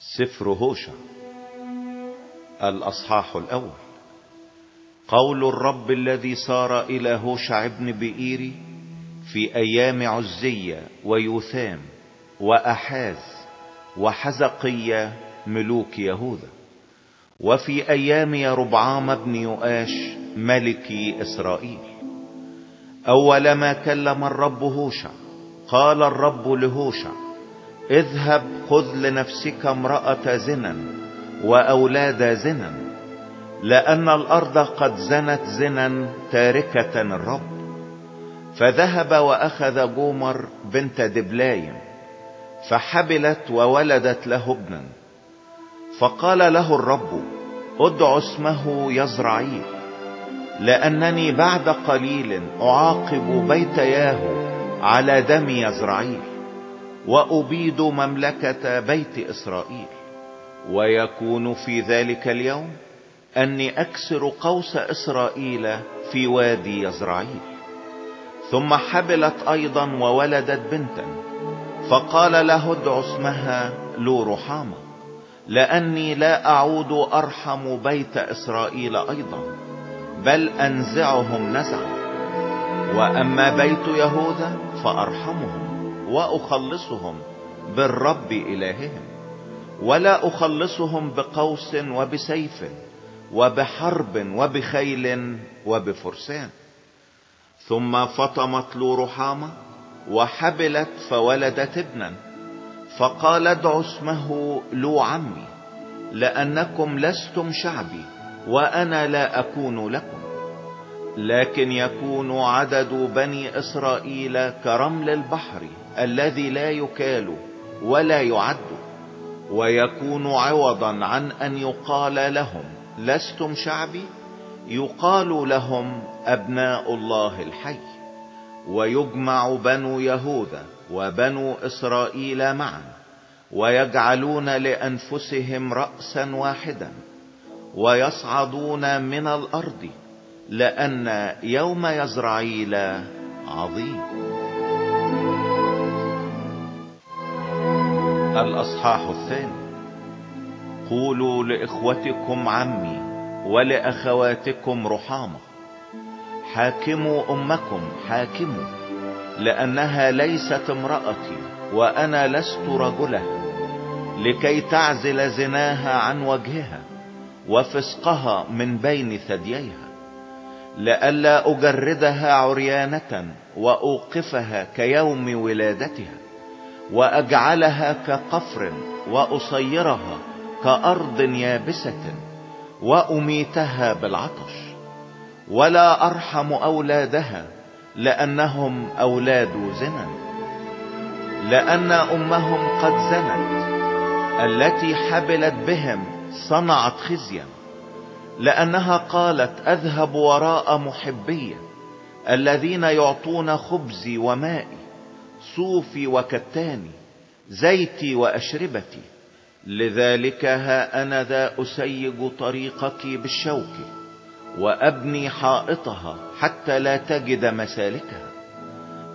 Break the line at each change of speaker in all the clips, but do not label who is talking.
سفر هوشع الأصحاح الأول. قول الرب الذي صار إلى هوشع ابن بئيري في أيام عزية ويوثام وأحاز وحزقية ملوك يهوذا. وفي أيام يربعام بن يؤاش ملك إسرائيل. أول ما كلم الرب هوشع قال الرب لهوشع اذهب خذ لنفسك امرأة زنا وأولاد زنا لأن الأرض قد زنت زنا تاركة الرب. فذهب وأخذ جومر بنت دبلايم فحبلت وولدت له ابنا. فقال له الرب ادع اسمه يزرعيل لأنني بعد قليل أعاقب بيت ياهو على دم يزرعيل وأبيد مملكة بيت إسرائيل. ويكون في ذلك اليوم أني أكسر قوس إسرائيل في وادي يزرعيل. ثم حبلت أيضا وولدت بنتا فقال له ادع اسمها لو رحامة لأني لا أعود أرحم بيت إسرائيل أيضا بل أنزعهم نزعا. وأما بيت يهوذا فأرحمهم. وأخلصهم بالرب إلههم ولا أخلصهم بقوس وبسيف وبحرب وبخيل وبفرسان. ثم فطمت له رحامة وحبلت فولدت ابنا. فقال ادعوا اسمه لو عمي لأنكم لستم شعبي وأنا لا أكون لكم. لكن يكون عدد بني إسرائيل كرمل البحر الذي لا يكال ولا يعد ويكون عوضا عن أن يقال لهم لستم شعبي؟ يقال لهم أبناء الله الحي. ويجمع بنو يهوذا وبنو إسرائيل معا ويجعلون لأنفسهم رأسا واحدا ويصعدون من الأرض لأن يوم يزرعيل عظيم. الأصحاح الثاني. قولوا لإخوتكم عمي ولأخواتكم رحامة. حاكموا أمكم حاكموا لأنها ليست امرأتي وأنا لست رجلها لكي تعزل زناها عن وجهها وفسقها من بين ثدييها لئلا أجردها عريانة وأوقفها كيوم ولادتها. وأجعلها كقفر وأصيرها كأرض يابسة وأميتها بالعطش. ولا أرحم أولادها لأنهم أولاد زنا لأن أمهم قد زنت التي حبلت بهم صنعت خزيا. لأنها قالت أذهب وراء محبية الذين يعطون خبزي ومائي. صوفي وكتاني زيتي وأشربتي. لذلك ها أنا ذا أسيج طريقك بالشوك وأبني حائطها حتى لا تجد مسالكها.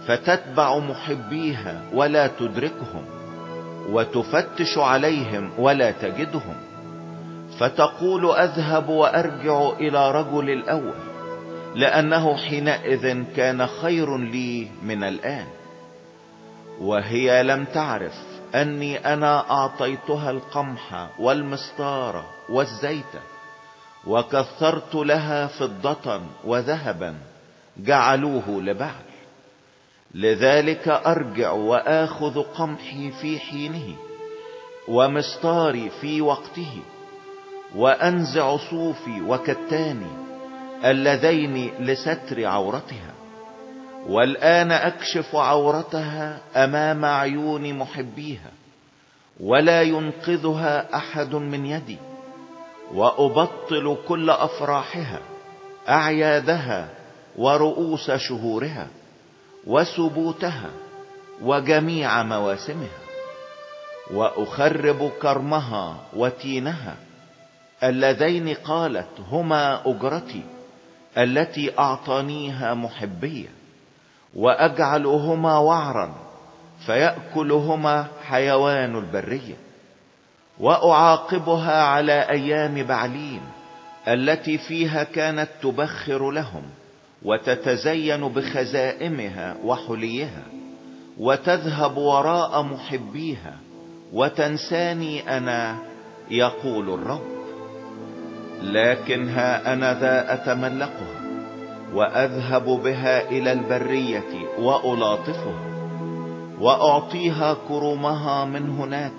فتتبع محبيها ولا تدركهم وتفتش عليهم ولا تجدهم. فتقول أذهب وأرجع إلى رجل الأول لأنه حينئذ كان خير لي من الآن. وهي لم تعرف أني أنا أعطيتها القمح والمستار والزيت وكثرت لها فضة وذهبا جعلوه لبعل لذلك أرجع وآخذ قمحي في حينه ومستاري في وقته وأنزع صوفي وكتاني اللذين لستر عورتها. والآن أكشف عورتها أمام عيون محبيها ولا ينقذها أحد من يدي وأبطل كل أفراحها أعيادها ورؤوس شهورها وسبوتها وجميع مواسمها وأخرب كرمها وتينها اللذين قالت هما أجرتي التي أعطانيها محبية. وأجعلهما وعرا فيأكلهما حيوان البرية وأعاقبها على أيام بعليم التي فيها كانت تبخر لهم وتتزين بخزائمها وحليها وتذهب وراء محبيها وتنساني أنا يقول الرب. لكن ها أنا ذا أتملقها. وأذهب بها إلى البرية والاطفها وأعطيها كرمها من هناك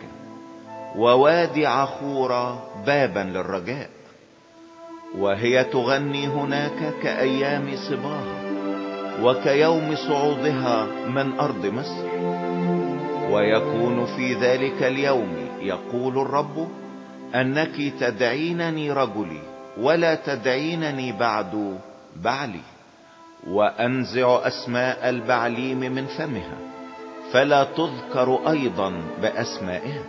ووادي عخورة بابا للرجاء وهي تغني هناك كأيام صباها وكيوم صعودها من أرض مصر ويكون في ذلك اليوم يقول الرب أنك تدعينني رجلي ولا تدعينني بعد بعلي وأنزع أسماء البعليم من فمها فلا تذكر أيضا بأسمائها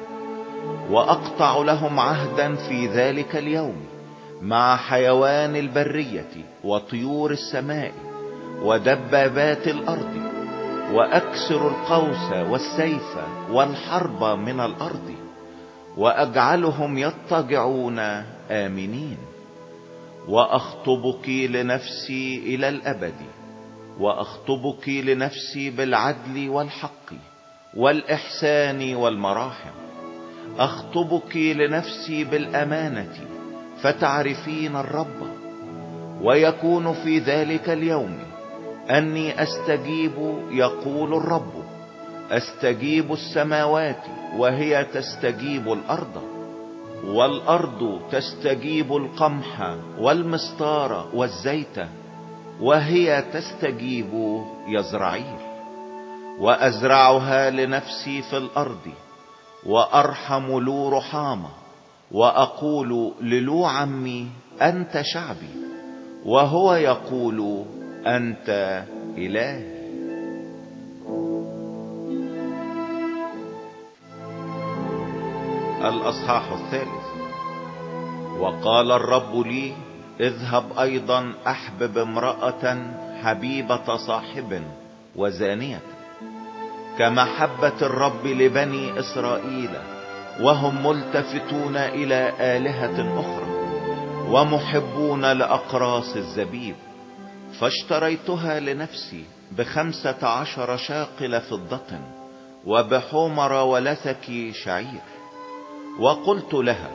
وأقطع لهم عهدا في ذلك اليوم مع حيوان البرية وطيور السماء ودبابات الأرض وأكسر القوس والسيف والحرب من الأرض وأجعلهم يضطجعون آمنين. وأخطبك لنفسي إلى الأبد وأخطبك لنفسي بالعدل والحق والإحسان والمراحم. أخطبك لنفسي بالأمانة فتعرفين الرب. ويكون في ذلك اليوم أني أستجيب يقول الرب. أستجيب السماوات وهي تستجيب الأرض. والأرض تستجيب القمح والمستار والزيت وهي تستجيب يزرعيل وأزرعها لنفسي في الأرض وأرحم لو رحامة وأقول للو عمي أنت شعبي وهو يقول أنت إلهي. الأصحاح الثالث. وقال الرب لي اذهب أيضا أحبب امرأة حبيبة صاحب وزانية كمحبة الرب لبني إسرائيل وهم ملتفتون إلى آلهة أخرى ومحبون لأقراص الزبيب فاشتريتها لنفسي بخمسة عشر شاقل فضة وبحمر ولثك شعير. وقلت لها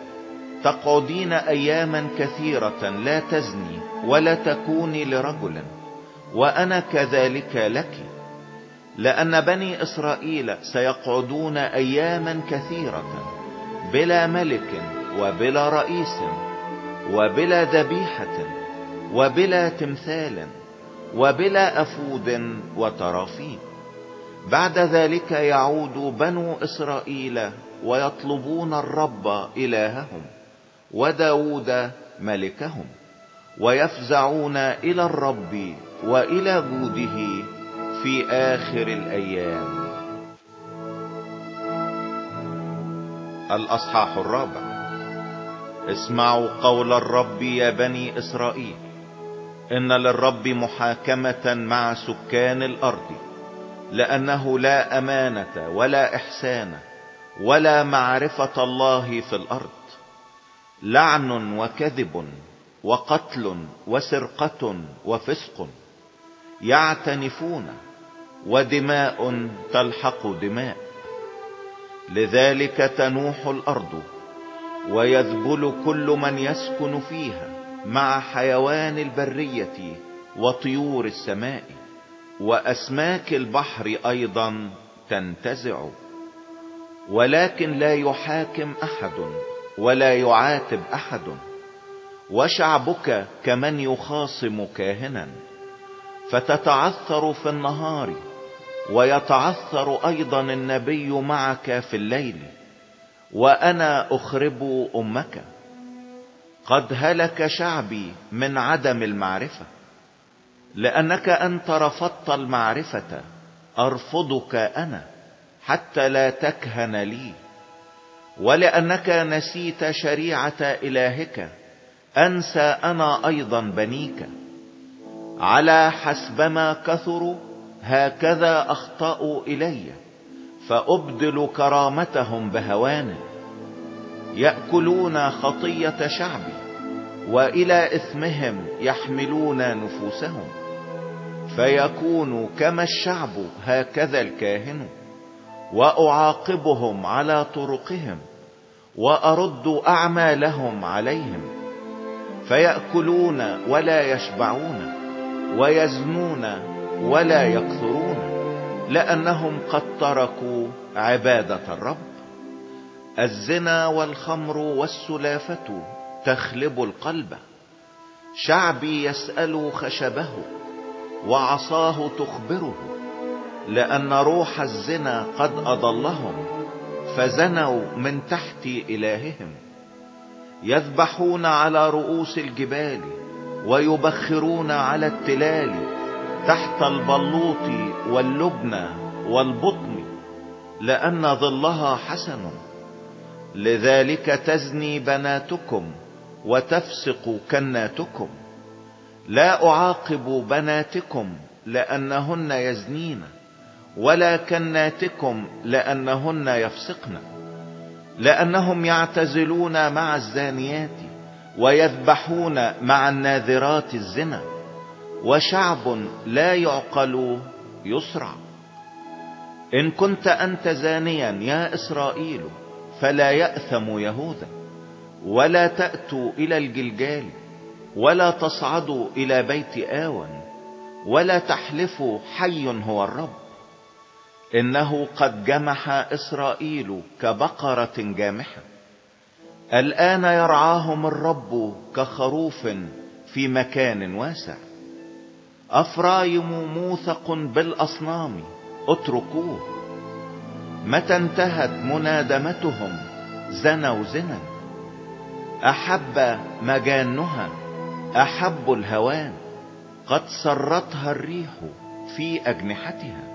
تقعدين أياما كثيرة لا تزني ولا تكوني لرجل وأنا كذلك لك لأن بني إسرائيل سيقعدون أياما كثيرة بلا ملك وبلا رئيس وبلا ذبيحة وبلا تمثال وبلا أفود وترافين بعد ذلك يعود بنو إسرائيل ويطلبون الرب إلههم وداود ملكهم ويفزعون إلى الرب وإلى جوده في آخر الأيام. الأصحاح الرابع. اسمعوا قول الرب يا بني إسرائيل. إن للرب محاكمة مع سكان الأرض لأنه لا أمانة ولا إحسان ولا معرفة الله في الأرض. لعن وكذب وقتل وسرقة وفسق يعتنفون ودماء تلحق دماء. لذلك تنوح الأرض ويذبل كل من يسكن فيها مع حيوان البرية وطيور السماء. وأسماك البحر أيضا تنتزع. ولكن لا يحاكم أحد ولا يعاتب أحد. وشعبك كمن يخاصم كاهنا فتتعثر في النهار ويتعثر أيضا النبي معك في الليل. وأنا أخرب أمك. قد هلك شعبي من عدم المعرفة. لأنك أنت رفضت المعرفة أرفضك أنا. حتى لا تكهن لي ولأنك نسيت شريعة إلهك أنسى أنا أيضا بنيك. على حسبما كثروا هكذا أخطأوا إلي فأبدل كرامتهم بهوان. يأكلون خطية شعبي وإلى إثمهم يحملون نفوسهم فيكون كما الشعب هكذا الكاهن. وأعاقبهم على طرقهم وأرد أعمالهم عليهم فيأكلون ولا يشبعون ويزنون ولا يكثرون لأنهم قد تركوا عبادة الرب. الزنا والخمر والسلافة تخلب القلب شعبي يسأل خشبه وعصاه تخبره. لأن روح الزنا قد أضلهم فزنوا من تحت إلههم. يذبحون على رؤوس الجبال ويبخرون على التلال تحت البلوط واللبنى والبطن لأن ظلها حسن. لذلك تزني بناتكم وتفسق كناتكم. لا أعاقب بناتكم لأنهن يزنين. ولا كناتكم لأنهن يفسقن لأنهم يعتزلون مع الزانيات ويذبحون مع الناذرات الزنا وشعب لا يعقل يسرع. إن كنت أنت زانيا يا إسرائيل فلا يأثم يهوذا ولا تأتوا إلى الجلجال ولا تصعدوا إلى بيت آون ولا تحلفوا حي هو الرب. إنه قد جمح إسرائيل كبقرة جامحة. الآن يرعاهم الرب كخروف في مكان واسع. أفرايم موثق بالأصنام اتركوه. متى انتهت منادمتهم زنوا زنا. أحب مجانها أحب الهوان. قد سرتها الريح في أجنحتها.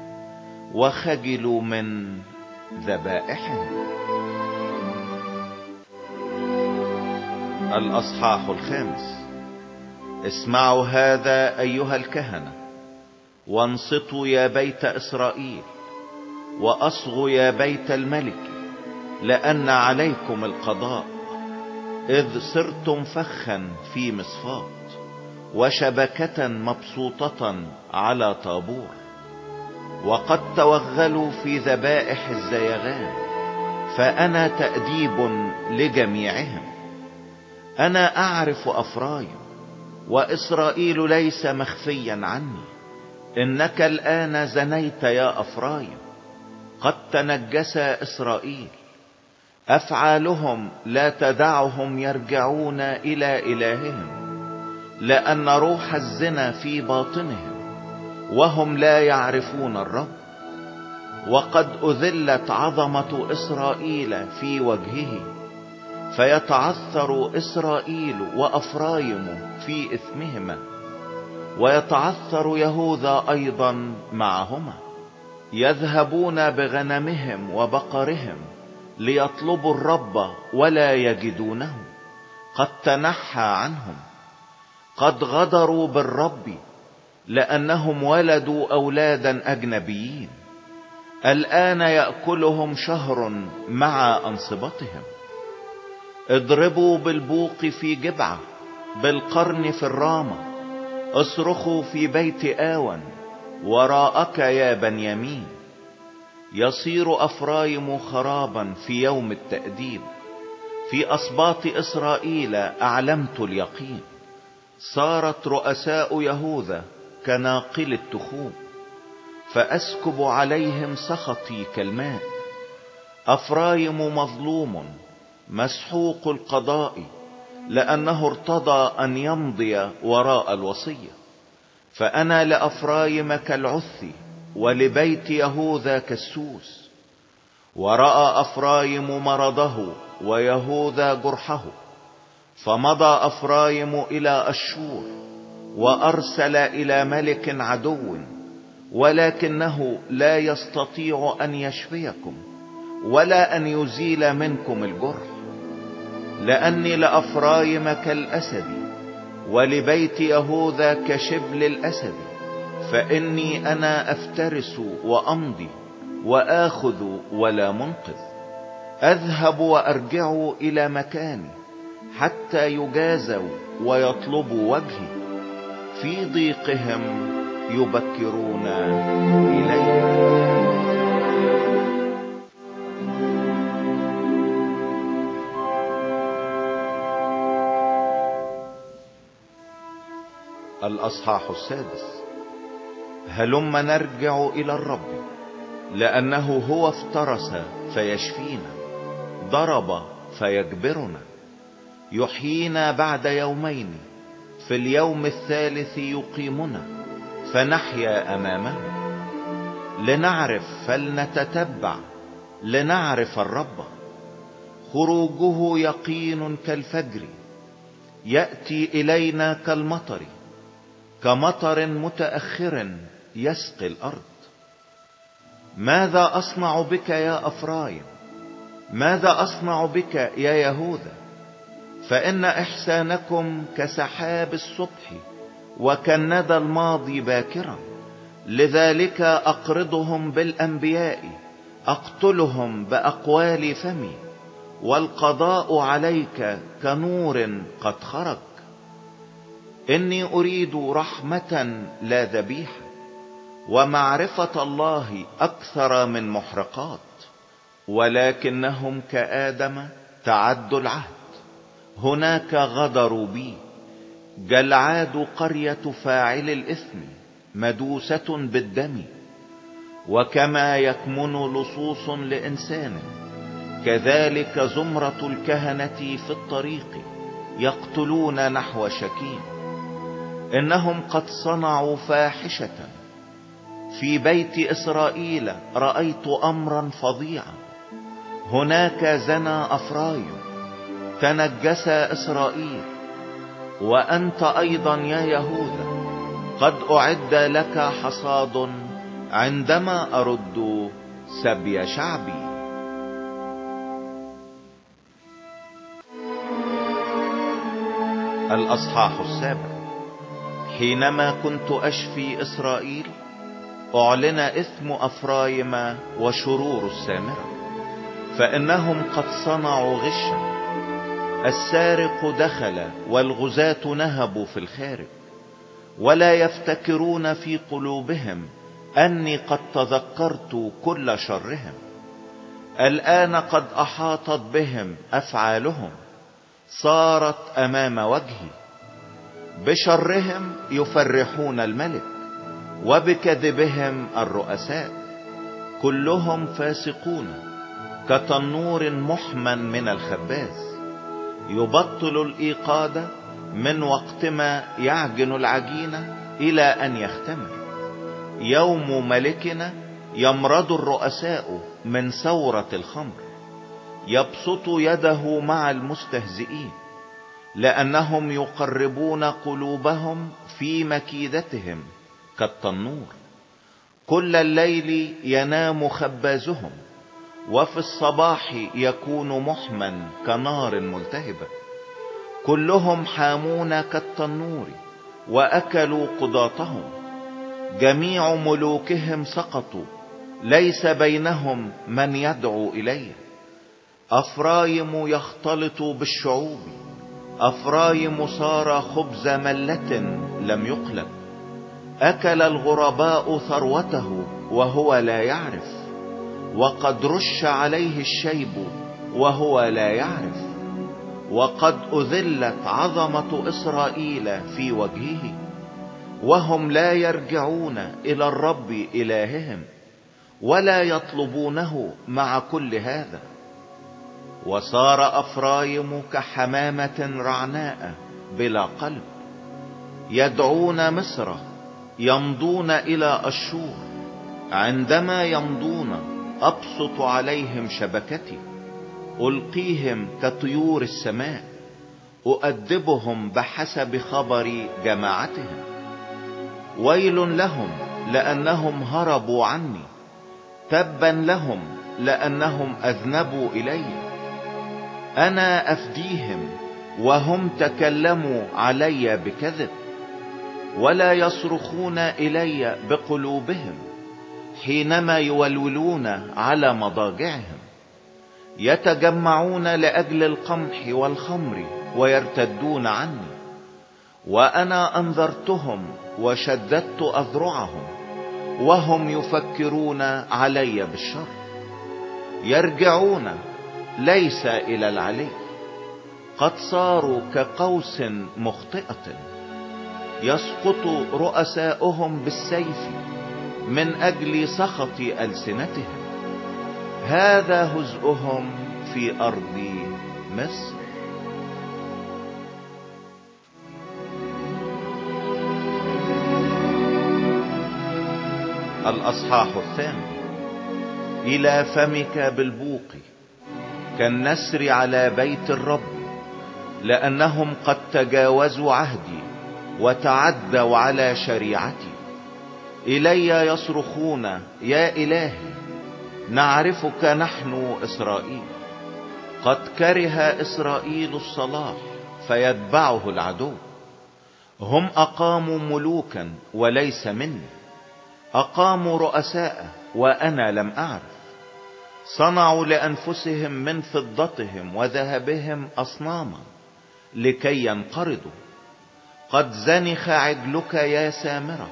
وخجلوا من ذبائحهم. الأصحاح الخامس. اسمعوا هذا أيها الكهنة. وانصتوا يا بيت إسرائيل. وأصغوا يا بيت الملك. لأن عليكم القضاء. إذ صرتم فخا في مصفات وشبكة مبسوطة على طابور. وقد توغلوا في ذبائح الزيغان فأنا تأديب لجميعهم. أنا أعرف أفرايم وإسرائيل ليس مخفيا عني. إنك الآن زنيت يا أفرايم قد تنجس إسرائيل. أفعالهم لا تدعهم يرجعون إلى إلههم لأن روح الزنا في باطنهم. وهم لا يعرفون الرب. وقد أذلت عظمة إسرائيل في وجهه. فيتعثر إسرائيل وأفرايم في إثمهما. ويتعثر يهوذا أيضا معهما. يذهبون بغنمهم وبقرهم ليطلبوا الرب ولا يجدونه. قد تنحى عنهم. قد غدروا بالرب لأنهم ولدوا أولادا أجنبيين. الآن يأكلهم شهر مع أنصبتهم. اضربوا بالبوق في جبعة بالقرن في الرامة. اصرخوا في بيت آون وراءك يا بنيامين. يصير أفرايم خرابا في يوم التأديب. في اسباط إسرائيل أعلمت اليقين. صارت رؤساء يهوذا كناقل التخوم فأسكب عليهم سخطي كالماء. أفرايم مظلوم مسحوق القضاء لأنه ارتضى أن يمضي وراء الوصية فأنا لأفرايم كالعث ولبيت يهوذا كالسوس. ورأى أفرايم مرضه ويهوذا جرحه. فمضى أفرايم إلى أشور. وأرسل إلى ملك عدو ولكنه لا يستطيع أن يشفيكم ولا أن يزيل منكم الجرح. لأني لأفرايم كالأسد ولبيت يهوذا كشبل الأسد فإني أنا أفترس وأمضي وآخذ ولا منقذ. أذهب وأرجع إلى مكاني حتى يجازوا ويطلبوا وجهي. في ضيقهم يبكرون الي الأصحاح السادس. هلم نرجع إلى الرب لأنه هو افترس فيشفينا ضرب فيجبرنا يحيينا بعد يومين في اليوم الثالث يقيمنا فنحيا أمامه. لنعرف فلنتتبع لنعرف الرب. خروجه يقين كالفجر يأتي إلينا كالمطر كمطر متأخر يسقي الأرض. ماذا أصنع بك يا أفرايم؟ ماذا أصنع بك يا يهوذا؟ فإن إحسانكم كسحاب الصبح وكالندى الماضي باكرا. لذلك أقرضهم بالأنبياء أقتلهم بأقوال فمي. والقضاء عليك كنور قد خرج إني أريد رحمة لا ذبيحة ومعرفة الله أكثر من محرقات ولكنهم كآدم تعدوا العهد. هناك غدروا بي جلعاد قرية فاعل الإثم مدوسة بالدم وكما يكمن لصوص لإنسان كذلك زمرة الكهنة في الطريق يقتلون نحو شكيم. إنهم قد صنعوا فاحشة. في بيت إسرائيل رأيت أمرا فظيعا هناك زنى أفرايم تنجس إسرائيل وأنت أيضا يا يهوذا قد أعد لك حصاد عندما أرد سبي شعبي. الأصحاح السابع حينما كنت أشفي إسرائيل أعلن إثم أفرايم وشرور السامرة فإنهم قد صنعوا غشا. السارق دخل والغزاة نهبوا في الخارج ولا يفتكرون في قلوبهم أني قد تذكرت كل شرهم. الآن قد أحاطت بهم أفعالهم صارت أمام وجهي. بشرهم يفرحون الملك وبكذبهم الرؤساء. كلهم فاسقون كتنور محمن من الخباز. يبطل الإيقاد من وقت ما يعجن العجينة إلى أن يختمر. يوم ملكنا يمرض الرؤساء من ثورة الخمر. يبسط يده مع المستهزئين لأنهم يقربون قلوبهم في مكيدتهم كالتنور. كل الليل ينام خبازهم وفي الصباح يكون محمى كنار ملتهبة. كلهم حامون كالتنور وأكلوا قضاتهم. جميع ملوكهم سقطوا. ليس بينهم من يدعو الي أفرايم يختلط بالشعوب. أفرايم صار خبز ملة لم يقلب. أكل الغرباء ثروته وهو لا يعرف. وقد رش عليه الشيب وهو لا يعرف. وقد أذلت عظمة إسرائيل في وجهه وهم لا يرجعون إلى الرب إلههم ولا يطلبونه مع كل هذا. وصار افرايم كحمامة رعناء بلا قلب. يدعون مصر يمضون إلى أشور. عندما يمضون أبسط عليهم شبكتي ألقيهم كطيور السماء أؤدبهم بحسب خبر جماعتهم. ويل لهم لأنهم هربوا عني تبا لهم لأنهم أذنبوا إلي. أنا أفديهم وهم تكلموا علي بكذب ولا يصرخون إلي بقلوبهم. حينما يولولون على مضاجعهم يتجمعون لأجل القمح والخمر ويرتدون عني وأنا أنذرتهم وشددت أذرعهم وهم يفكرون علي بالشر يرجعون ليس إلى العلي قد صاروا كقوس مخطئة يسقط رؤساؤهم بالسيف من أجل سخط ألسنتهم. هذا هزؤهم في أرض مصر. الأصحاح الثاني. إلى فمك بالبوق كالنسر على بيت الرب لأنهم قد تجاوزوا عهدي وتعدوا على شريعتي. إلي يصرخون يا إلهي نعرفك نحن إسرائيل. قد كره إسرائيل الصلاح فيتبعه العدو. هم أقاموا ملوكا وليس مني. أقاموا رؤساء وأنا لم أعرف. صنعوا لأنفسهم من فضتهم وذهبهم أصناما لكي ينقرضوا. قد زنخ عجلك يا سامرة.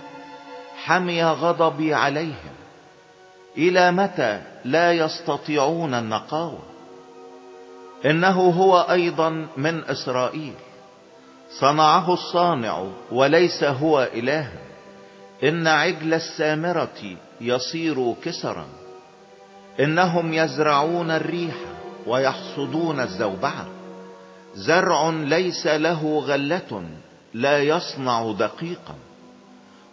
حمي غضبي عليهم. إلى متى لا يستطيعون النقاوة؟ إنه هو أيضا من إسرائيل. صنعه الصانع وليس إله. الها إن عجل السامرة يصير كسرا. إنهم يزرعون الريح ويحصدون الزوبعة. زرع ليس له غلة لا يصنع دقيقا.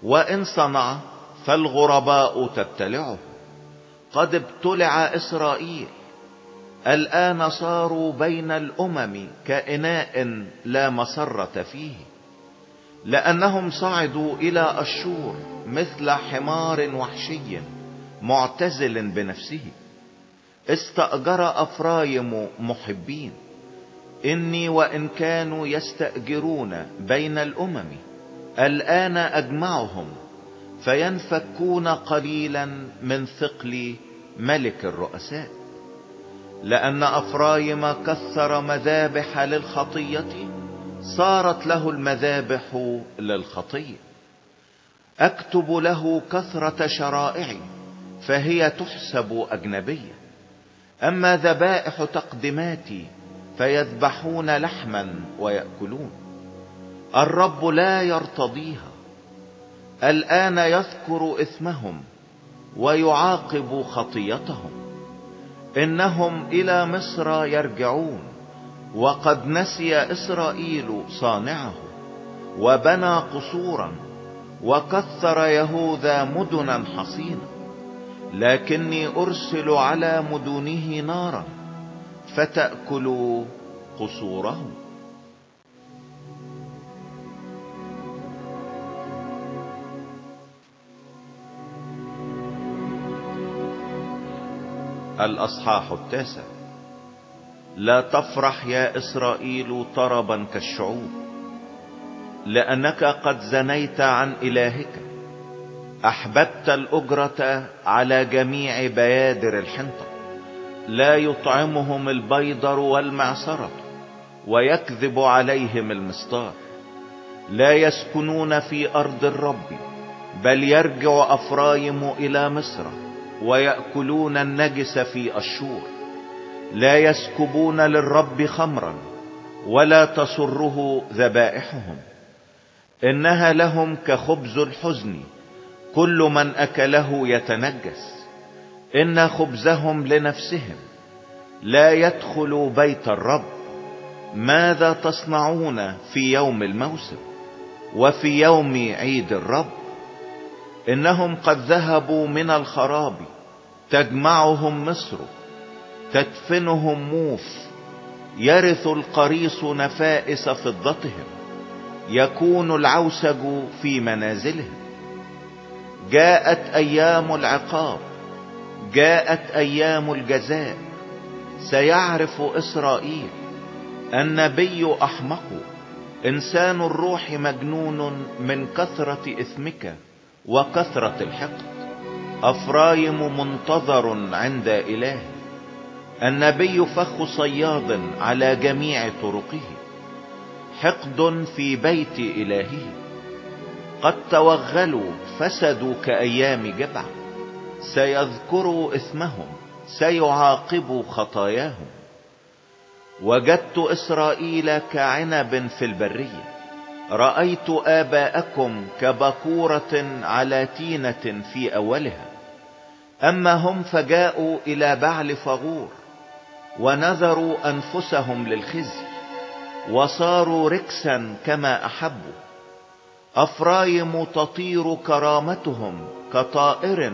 وإن صنع فالغرباء تبتلعه. قد ابتلع إسرائيل. الآن صاروا بين الأمم كإناء لا مسرة فيه. لأنهم صعدوا إلى أشور مثل حمار وحشي معتزل بنفسه. استأجر أفرايم محبين. إني وإن كانوا يستأجرون بين الأمم. الآن اجمعهم فينفكون قليلا من ثقل ملك الرؤساء. لأن أفرايم كثر مذابح للخطية صارت له المذابح للخطية. أكتب له كثرة شرائعي فهي تحسب أجنبية. أما ذبائح تقدماتي فيذبحون لحما ويأكلون. الرب لا يرتضيها. الآن يذكر إثمهم ويعاقب خطيتهم. إنهم إلى مصر يرجعون وقد نسي إسرائيل صانعه وبنى قصورا وكثر يهوذا مدنا حصينة لكني أرسل على مدنه نارا فتأكل قصورهم. الأصحاح التاسع. لا تفرح يا إسرائيل طربا كالشعوب لأنك قد زنيت عن إلهك. أحببت الأجرة على جميع بيادر الحنطة. لا يطعمهم البيضر والمعصرة ويكذب عليهم المستار لا يسكنون في أرض الرب بل يرجع أفرايم إلى مصر. ويأكلون النجس في الشور. لا يسكبون للرب خمرا ولا تسره ذبائحهم. إنها لهم كخبز الحزن. كل من أكله يتنجس. إن خبزهم لنفسهم. لا يدخل بيت الرب. ماذا تصنعون في يوم الموسم؟ وفي يوم عيد الرب. إنهم قد ذهبوا من الخراب تجمعهم مصر تدفنهم موف يرث القريص نفائس فضتهم يكون العوسج في منازلهم. جاءت أيام العقاب جاءت أيام الجزاء سيعرف إسرائيل النبي أحمق إنسان الروح مجنون من كثرة إثمك. وكثرة الحقد. أفرايم منتظر عند إله. النبي فخ صياد على جميع طرقه. حقد في بيت إلهه. قد توغلوا فسدوا كأيام جبع. سيذكروا إثمهم سيعاقبوا خطاياهم. وجدت إسرائيل كعنب في البرية. رأيت آباءكم كبكورة على تينة في أولها أما هم فجاءوا إلى بعل فغور ونذروا أنفسهم للخزي وصاروا ركسا كما أحبوا. أفرايم تطير كرامتهم كطائر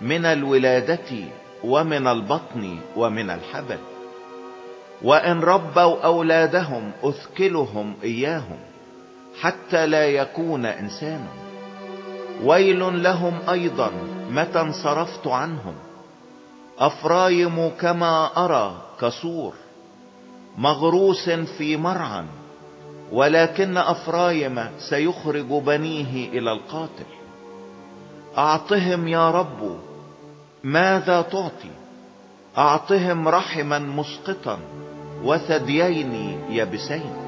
من الولادة ومن البطن ومن الحبل. وإن ربوا أولادهم أثكلهم إياهم. حتى لا يكون إنسان ويل لهم أيضا متى انصرفت عنهم. أفرايم كما أرى كسور مغروس في مرعى ولكن أفرايم سيخرج بنيه إلى القاتل. أعطهم يا رب ماذا تعطي؟ أعطهم رحما مسقطا وثديين يبسين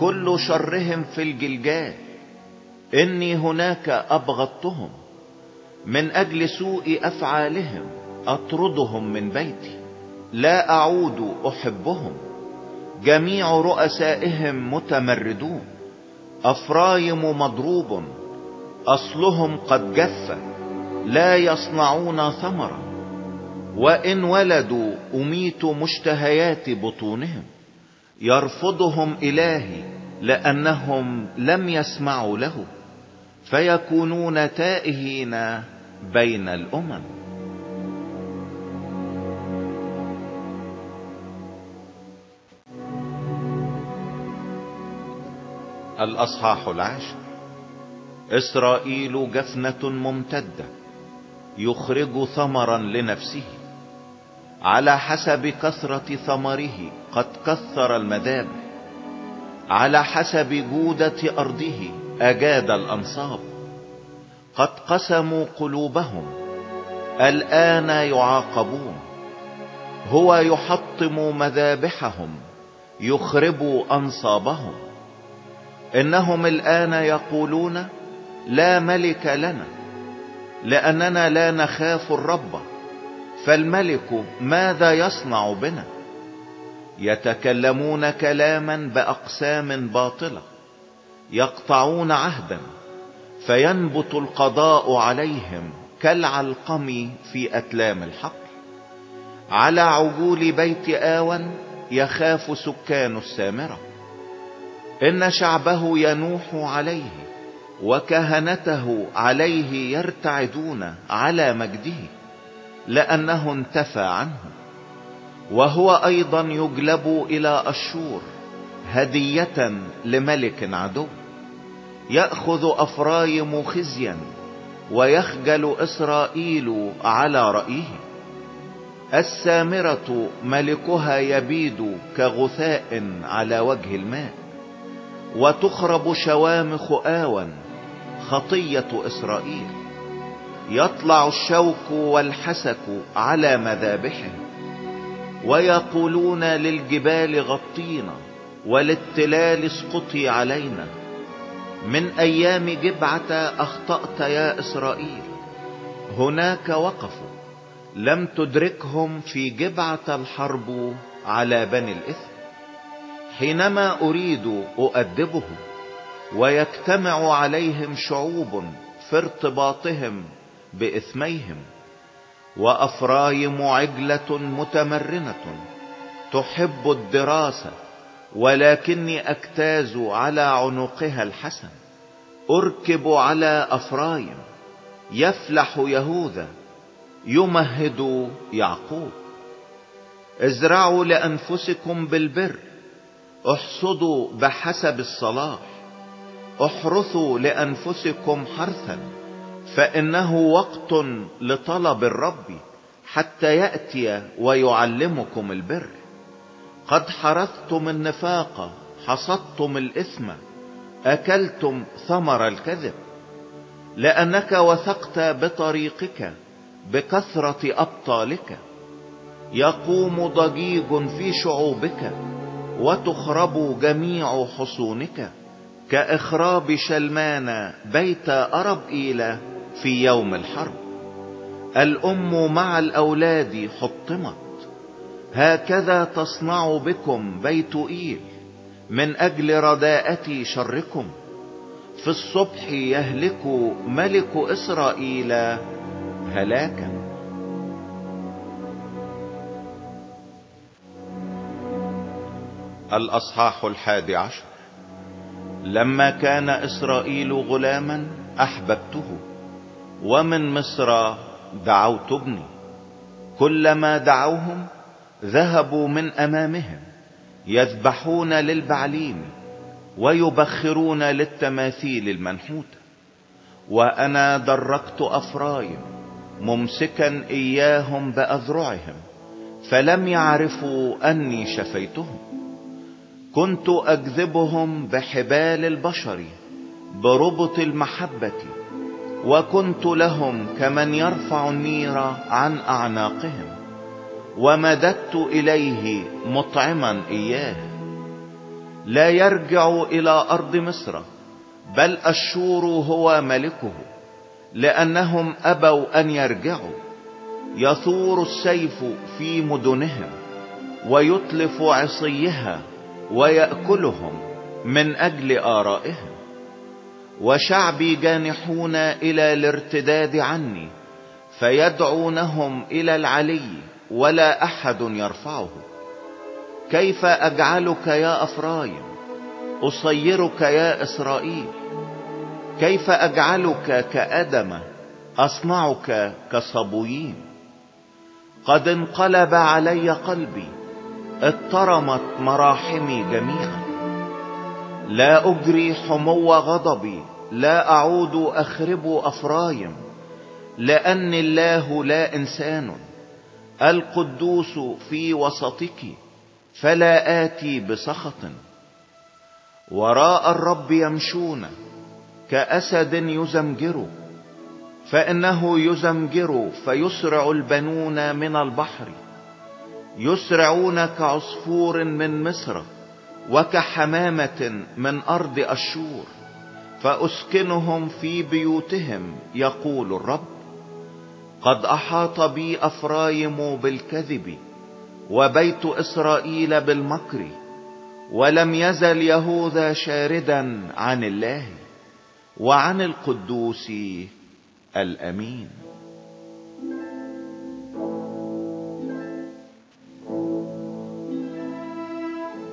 كل شرهم في الجلجال. إني هناك أبغضتهم. من أجل سوء أفعالهم أطردهم من بيتي. لا أعود أحبهم. جميع رؤسائهم متمردون. أفرايم مضروب. أصلهم قد جف. لا يصنعون ثمرا وإن ولدوا أميت مشتهيات بطونهم. يرفضهم إلهي لأنهم لم يسمعوا له فيكونون تائهين بين الأمم. الأصحاح العاشر. إسرائيل جفنة ممتدة يخرج ثمرا لنفسه على حسب كثرة ثمره قد كثر المذابح على حسب جودة أرضه أجاد الأنصاب. قد قسموا قلوبهم الآن يعاقبون. هو يحطم مذابحهم يخرب أنصابهم. إنهم الآن يقولون لا ملك لنا لأننا لا نخاف الرب. فالملك ماذا يصنع بنا؟ يتكلمون كلاما بأقسام باطلة يقطعون عهدا فينبت القضاء عليهم كالعلقم في أتلام الحقل على عجول بيت آون يخاف سكان السامرة. إن شعبه ينوح عليه وكهنته عليه يرتعدون على مجده لأنه انتفى عنه. وهو أيضا يجلب إلى أشور هدية لملك عدو. يأخذ أفرايم خزيا ويخجل إسرائيل على رأيه. السامرة ملكها يبيد كغثاء على وجه الماء. وتخرب شوامخ آوا خطية إسرائيل. يطلع الشوك والحسك على مذابحهم ويقولون للجبال غطينا وللتلال اسقطي علينا. من أيام جبعة أخطأت يا إسرائيل. هناك وقفوا. لم تدركهم في جبعة الحرب على بني الإثم. حينما أريد اؤدبهم ويجتمع عليهم شعوب في ارتباطهم بإثميهم وأفرايم عجلة متمرنة تحب الدراسة ولكني اجتاز على عنقها الحسن. أركب على أفرايم يفلح يهوذا يمهد يعقوب. ازرعوا لأنفسكم بالبر احصدوا بحسب الصلاح. احرثوا لأنفسكم حرثا فإنه وقت لطلب الرب حتى يأتي ويعلمكم البر. قد حرثتم النفاق حصدتم الإثم أكلتم ثمر الكذب. لأنك وثقت بطريقك بكثرة أبطالك. يقوم ضجيج في شعوبك وتخرب جميع حصونك. كإخراب شلمان بيت أرب إيلة في يوم الحرب. الأم مع الأولاد حطمت. هكذا تصنع بكم بيت إيل. من أجل رداءة شركم. في الصبح يهلك ملك إسرائيل هلاكا. الأصحاح الحادي عشر. لما كان إسرائيل غلاما أحببته. ومن مصر دعوت ابني. كلما دعوهم ذهبوا من أمامهم يذبحون للبعليم ويبخرون للتماثيل المنحوتة. وأنا دركت أفرايم ممسكا إياهم بأذرعهم فلم يعرفوا أني شفيتهم. كنت أكذبهم بحبال البشر بربط المحبة وكنت لهم كمن يرفع النير عن أعناقهم ومددت إليه مطعما إياه. لا يرجع إلى أرض مصر بل الشور هو ملكه لأنهم أبوا أن يرجعوا. يثور السيف في مدنهم ويتلف عصيها ويأكلهم من أجل آرائهم. وشعبي جانحون إلى الارتداد عني فيدعونهم إلى العلي ولا أحد يرفعه. كيف أجعلك يا أفرايم؟ أصيرك يا إسرائيل. كيف أجعلك كأدم؟ أصنعك كصبويين. قد انقلب علي قلبي اضطرمت مراحمي جميعا. لا أجري حمو غضبي لا أعود أخرب أفرايم لأن الله لا إنسان. القدوس في وسطك فلا آتي بسخط. وراء الرب يمشون كأسد يزمجر فإنه يزمجر فيسرع البنون من البحر. يسرعون كعصفور من مصر وكحمامة من أرض أشور فأسكنهم في بيوتهم يقول الرب. قد أحاط بي أفرايم بالكذب وبيت إسرائيل بالمكر ولم يزل يهوذا شاردا عن الله وعن القدوس الأمين.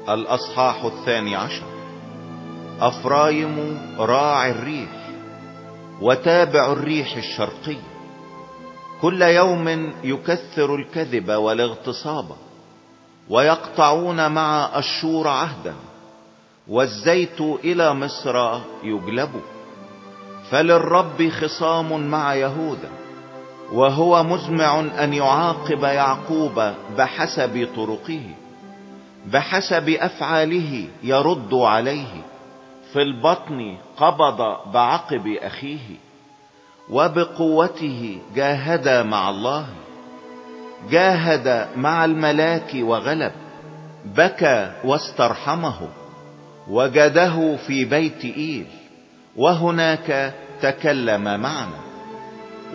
الأصحاح الثاني عشر. أفرايم راعي الريح وتابع الريح الشرقي. كل يوم يكثر الكذب والاغتصاب ويقطعون مع الشور عهدا والزيت إلى مصر يجلب. فللرب خصام مع يهوذا وهو مزمع أن يعاقب يعقوب بحسب طرقه. بحسب أفعاله يرد عليه في البطن قبض بعقب أخيه وبقوته جاهد مع الله جاهد مع الملاك وغلب بكى واسترحمه وجده في بيت إيل وهناك تكلم معنا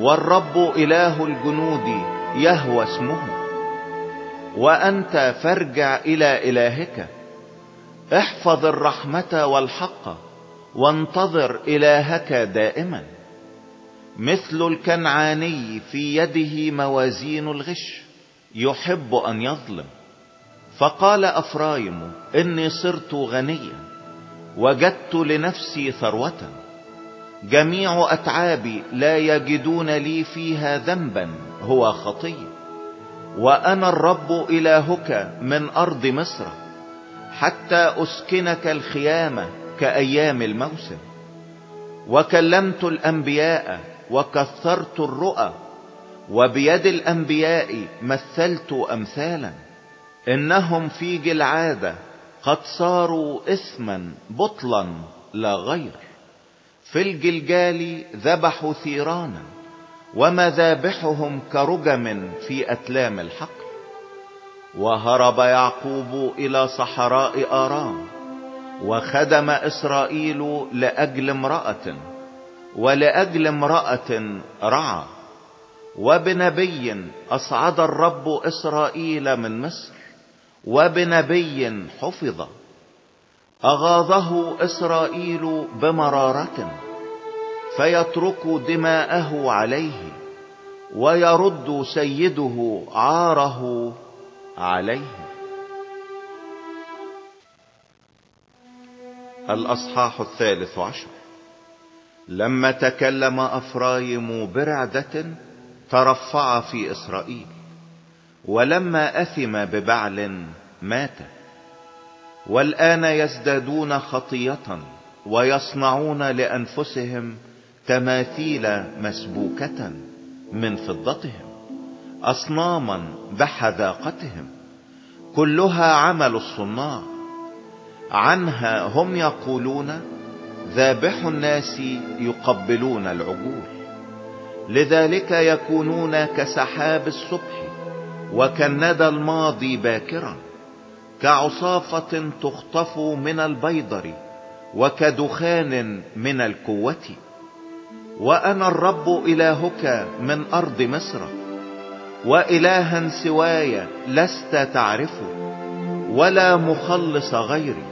والرب إله الجنود يهوى اسمه. وأنت فارجع إلى إلهك. احفظ الرحمة والحق وانتظر إلهك دائما. مثل الكنعاني في يده موازين الغش يحب أن يظلم. فقال أفرايم إني صرت غنيا وجدت لنفسي ثروة. جميع أتعابي لا يجدون لي فيها ذنبا هو خطية وأنا الرب إلهك من أرض مصر حتى أسكنك الخيامة كأيام الموسم. وكلمت الأنبياء وكثرت الرؤى وبيد الأنبياء مثلت امثالا. إنهم في جلعادة قد صاروا اثما بطلا لا غير. في الجلجال ذبحوا ثيرانا ومذابحهم كرجم في أتلام الحقل وهرب يعقوب إلى صحراء آرام وخدم إسرائيل لأجل امرأة ولأجل امرأة رعى. وبنبي أصعد الرب إسرائيل من مصر وبنبي حفظ. أغاظه إسرائيل بمرارة. فيترك دماءه عليه ويرد سيده عاره عليه. الأصحاح الثالث عشر. لما تكلم أفرايم برعدة ترفع في إسرائيل ولما أثم ببعل مات. والآن يزدادون خطية ويصنعون لأنفسهم تماثيل مسبوكة من فضتهم أصناما بحذاقتهم كلها عمل الصناع. عنها هم يقولون ذابح الناس يقبلون العجول لذلك يكونون كسحاب الصبح وكالندى الماضي باكرا كعصافة تخطف من البيضر وكدخان من الكوة وأنا الرب إلهك من أرض مصر وإلها سواي لست تعرفه ولا مخلص غيري.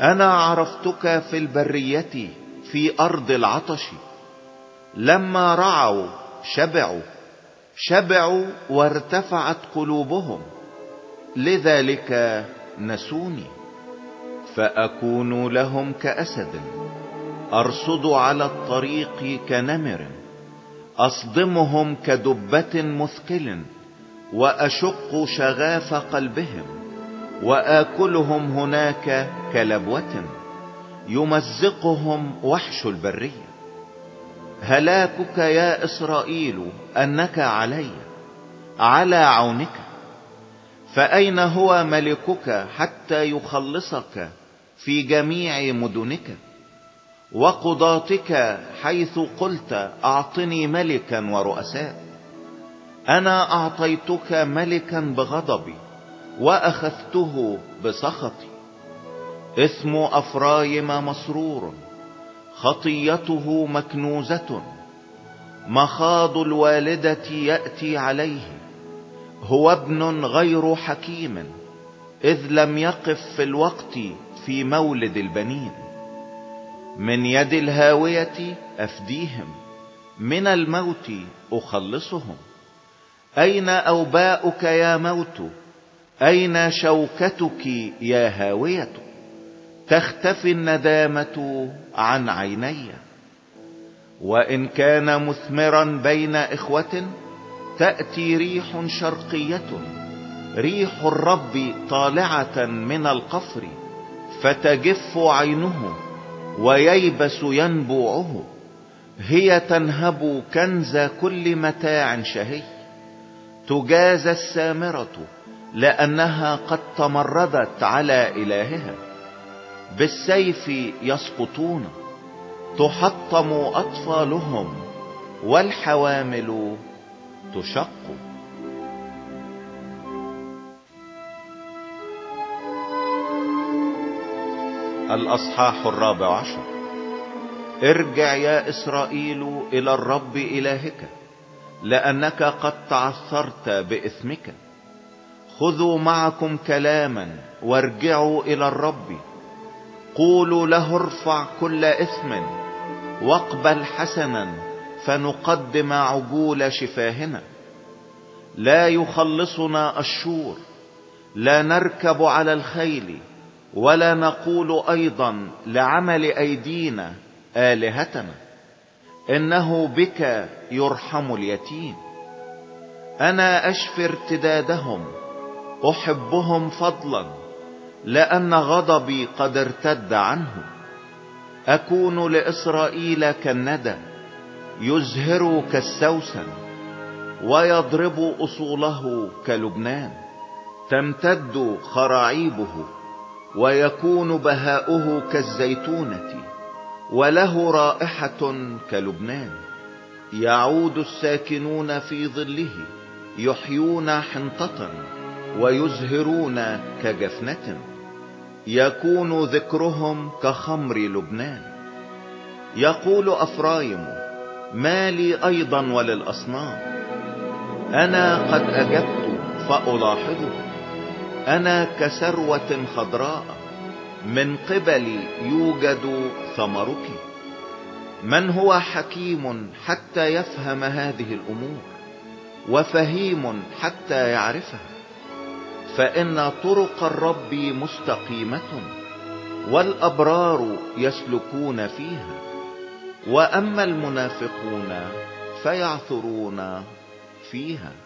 أنا عرفتك في البرية في أرض العطش لما رعوا شبعوا شبعوا وارتفعت قلوبهم لذلك نسوني فأكون لهم كأسد. أرصد على الطريق كنمر أصدمهم كدبة مثقل وأشق شغاف قلبهم وآكلهم هناك كلبوة يمزقهم وحش البرية. هلاكك يا إسرائيل أنك علي على عونك فأين هو ملكك حتى يخلصك في جميع مدنك؟ وقضاتك حيث قلت أعطني ملكا ورؤساء. أنا أعطيتك ملكا بغضبي وأخذته بسخطي. اسم أفرايم مسرور خطيته مكنوزة. مخاض الوالدة يأتي عليه هو ابن غير حكيم إذ لم يقف في الوقت في مولد البنين. من يد الهاوية أفديهم من الموت أخلصهم. أين أوباؤك يا موت؟ أين شوكتك يا هاوية؟ تختفي الندامة عن عيني. وإن كان مثمرا بين إخوة تأتي ريح شرقية. ريح الرب طالعة من القفر فتجف عينه. وييبس ينبوعه. هي تنهب كنز كل متاع شهي. تجاز السامرة لأنها قد تمردت على إلهها. بالسيف يسقطون تحطم أطفالهم والحوامل تشق. الأصحاح الرابع عشر. ارجع يا إسرائيل إلى الرب إلهك لأنك قد تعثرت بإثمك. خذوا معكم كلاما وارجعوا إلى الرب. قولوا له ارفع كل إثم واقبل حسنا فنقدم عجول شفاهنا. لا يخلصنا الشور لا نركب على الخيل ولا نقول أيضا لعمل أيدينا آلهتنا إنه بك يرحم اليتيم. أنا أشفي ارتدادهم أحبهم فضلا لأن غضبي قد ارتد عنه أكون لإسرائيل كالندى يزهر كالسوسن ويضرب أصوله كلبنان. تمتد خراعيبه ويكون بهاؤه كالزيتونة وله رائحة كلبنان. يعود الساكنون في ظله يحيون حنطة ويزهرون كجفنة. يكون ذكرهم كخمر لبنان. يقول أفرايم ما لي أيضا وللأصنام. أنا قد أجبت فألاحظه. أنا كسروة خضراء من قبلي يوجد ثمرك. من هو حكيم حتى يفهم هذه الأمور وفهيم حتى يعرفها؟ فإن طرق الرب مستقيمة والأبرار يسلكون فيها. وأما المنافقون فيعثرون فيها.